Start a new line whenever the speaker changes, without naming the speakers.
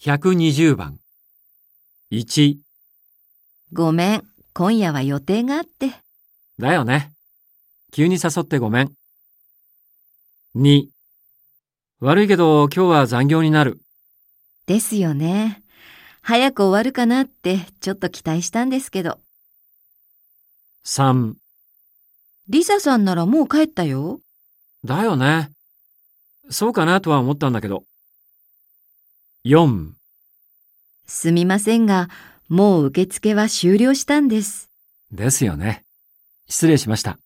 120番。1、
ごめん、今夜は予定があって。
だよね。急に誘ってごめん。2、悪いけど今日は残業になる。
ですよね。早く終わるかなってちょっと期待したんですけど。
3、
リサさんならもう帰ったよ。
だよね。そうかなとは思ったんだけど。4、
すみませんが、もう受付は終了したんです。
ですよね。失礼しました。